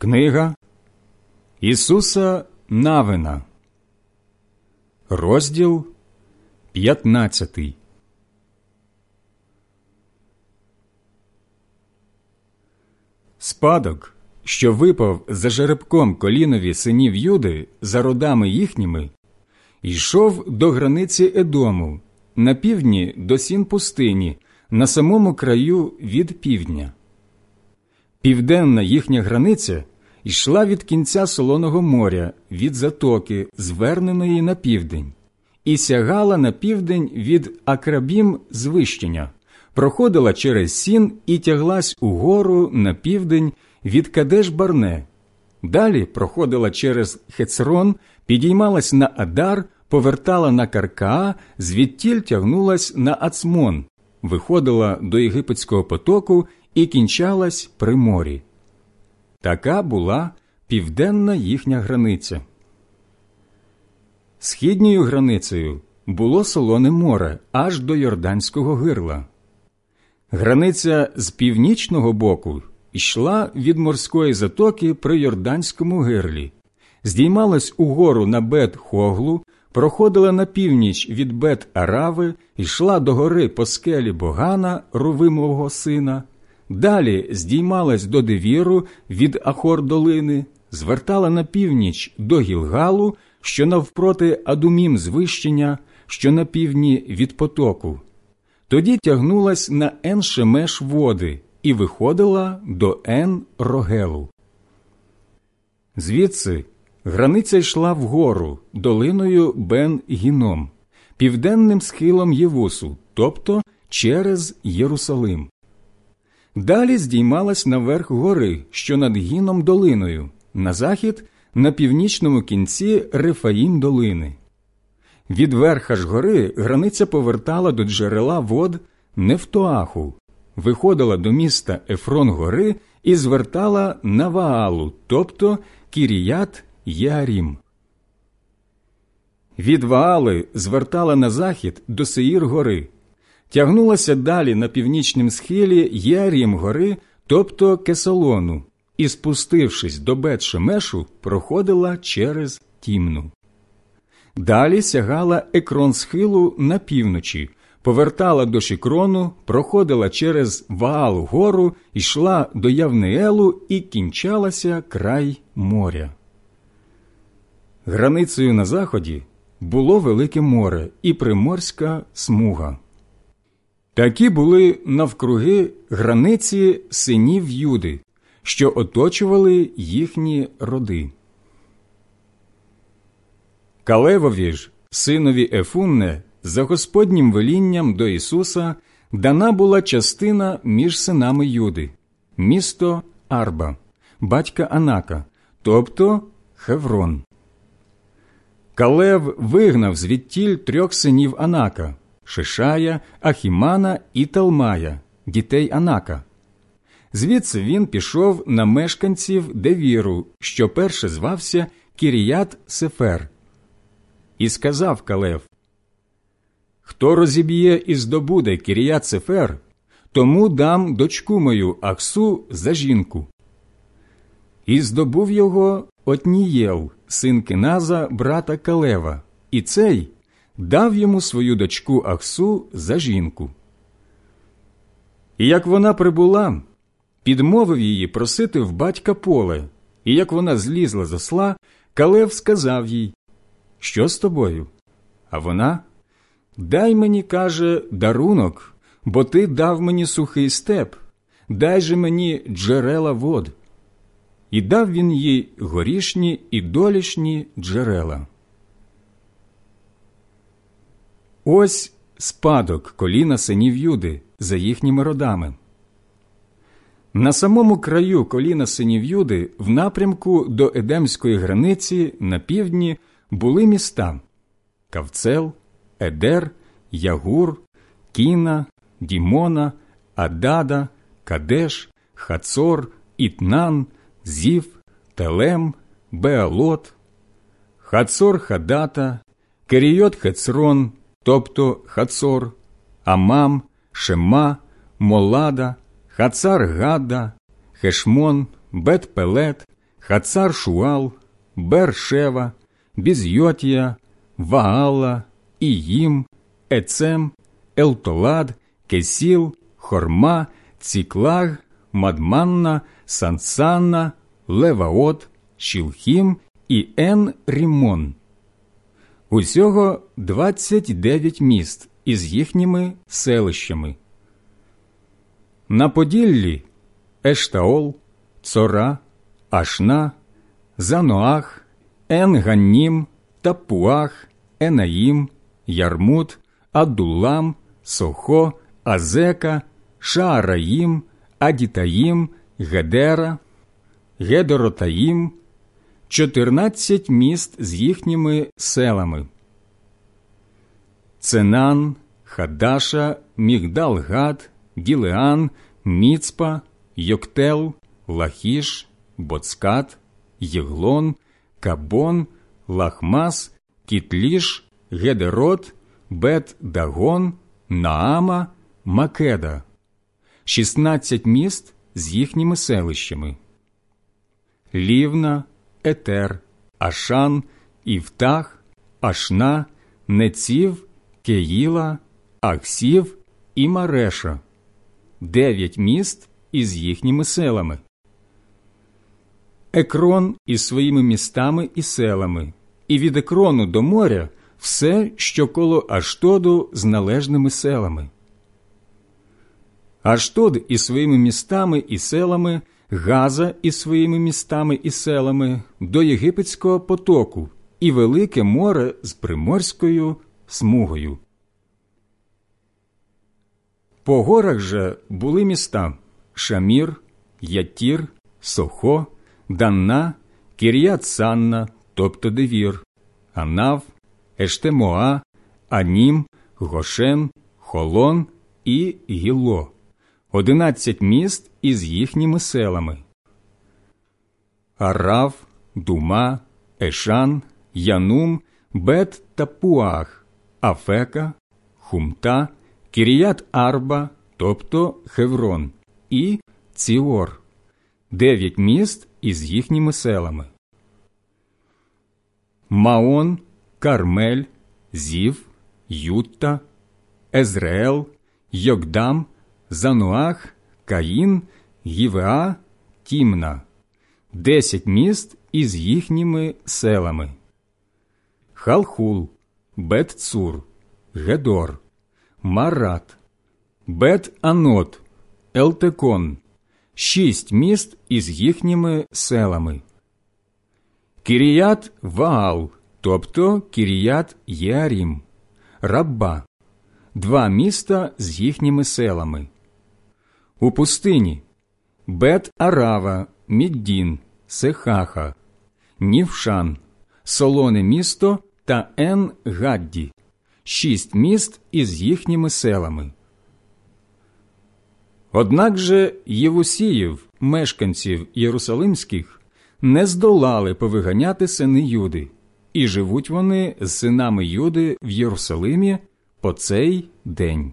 Книга Ісуса Навина, розділ 15 Спадок, що випав за жеребком колінові синів Юди за родами їхніми, йшов до границі Едому, на півдні до сін пустині, на самому краю від півдня. Південна їхня границя йшла від кінця Солоного моря, від затоки, зверненої на південь, і сягала на південь від Акрабім звищення, проходила через сін і тяглась угору на південь від Кадеш Барне. Далі проходила через Хецрон, підіймалась на Адар, повертала на Каркаа, звідтіль тягнулась на Ацмон, виходила до єгипетського потоку і кінчалась при морі. Така була південна їхня границя. Східньою границею було солоне море аж до Йорданського гирла. Границя з північного боку йшла від морської затоки при Йорданському гирлі, здіймалась угору на бет Хоглу, проходила на північ від бет Арави, йшла до гори по скелі Богана, Рувимового сина, далі здіймалась до Девіру від Ахор долини, звертала на північ до Гілгалу, що навпроти Адумім звищення, що на півдні від потоку. Тоді тягнулась на Ен-Шемеш води і виходила до Ен-Рогелу. Звідси границя йшла вгору долиною Бен-Гіном, південним схилом Євусу, тобто через Єрусалим. Далі здіймалась наверх гори, що над гіном долиною, на захід на північному кінці Рефаїм долини. Від верха ж гори границя повертала до джерела вод Нефтоаху, виходила до міста Ефрон гори і звертала на Ваалу, тобто Кіріят Ярім. Від Ваали звертала на захід до Сеїр гори, тягнулася далі на північнім схилі Ярім гори, тобто Кесалону, і, спустившись до Бет-Шемешу, проходила через Тімну. Далі сягала екрон схилу на півночі, повертала до Шікрону, проходила через Ваал гору, йшла до Явнеелу і кінчалася край моря. Границею на заході було Велике море і приморська смуга. Такі були навкруги границі синів Юди, що оточували їхні роди. Калевові ж, синові Ефунне, за Господнім велінням до Ісуса дана була частина між синами Юди, місто Арба, батька Анака, тобто Хеврон. Калев вигнав звідтіль трьох синів Анака Шишая, Ахімана і Талмая, дітей Анака. Звідси він пішов на мешканців Девіру, що перше звався Кіріят Сефер. І сказав Калев Хто розіб'є і здобуде Кіріят Сефер, тому дам дочку мою Ахсу за жінку. І здобув його Отнієл, син Кеназа, брата Калева, і цей дав йому свою дочку Ахсу за жінку. І як вона прибула, підмовив її просити в батька поле, і як вона злізла з осла, Калев сказав їй, Що з тобою? А вона Дай мені, каже, дарунок, бо ти дав мені сухий степ, дай же мені джерела вод. І дав він їй горішні і долішні джерела. Ось спадок коліна синів Юди за їхніми родами. На самому краю коліна синів Юди в напрямку до Едемської границі на півдні були міста Кавцел, Едер, Ягур, Кіна, Дімона, Адада, Кадеш, Хацор, Ітнан, Зів, Телем, Беалот, Хацор Хадата, Керійот Хецрон, тобто Хацор, Амам, Шема, Молада, Хацар Гада, Хешмон, Бет-Пелет, Хацар Шуал, Бершева, Бізйотія, Ваала, Іїм, Ецем, Елтолад, Кесіл, Хорма, Ціклаг, Мадманна, Сансанна, Леваот, Шілхім і Ен Рімон. Усього 29 міст із їхніми селищами. На Поділлі Ештаол, Цора, Ашна, Заноах, Енганнім, Тапуах, Енаїм, Ярмут, Адулам, Сохо, Азека, Шаараїм, Адітаїм, Гедера, Гедоротаїм, 14 міст з їхніми селами. Ценан, Хадаша, Мігдалгад, Ділеан, Міцпа, Йоктел, Лахіш, Боцкат, Єглон, Кабон, Лахмас, Кітліш, Гедерот, Бет Дагон, Наама, Македа, 16 міст з їхніми селищами. Лівна, Етер, Ашан, Івтах, Ашна, Неців, Кеїла, Аксів і Мареша, дев'ять міст із їхніми селами. Екрон із своїми містами і селами, і від екрону до моря все, що коло Аштоду з належними селами. Аштод із своїми містами і селами, Газа із своїми містами і селами до Єгипетського потоку і Велике море з приморською смугою. По горах же були міста Шамір, Ятір, Сохо, Данна, Кір'ят Санна, тобто Девір, Анав, Ештемоа, Анім, Гошен, Холон і Гіло, одинадцять міст із їхніми селами. Арав, Дума, Ешан, Янум, Бет та Пуах, Афека, Хумта, Кіріят Арба, тобто Хеврон, і Ціор, дев'ять міст із їхніми селами. Маон, Кармель, Зів, Ютта, Езреел, Йокдам, Зануах, Каїн, Гівеа, Тімна, десять міст із їхніми селами. Халхул, Бет-Цур, Гедор, Марат, Бет-Анот, Елтекон, шість міст із їхніми селами. Кіріят Ваал, тобто Кіріят Єарім, Рабба, два міста з їхніми селами. У пустині Бет Арава, Міддін, Сехаха, Нівшан, Солоне місто та Ен Гадді, шість міст із їхніми селами. Однак же Євусіїв, мешканців Єрусалимських, не здолали повиганяти сини Юди, і живуть вони з синами Юди в Єрусалимі по цей день.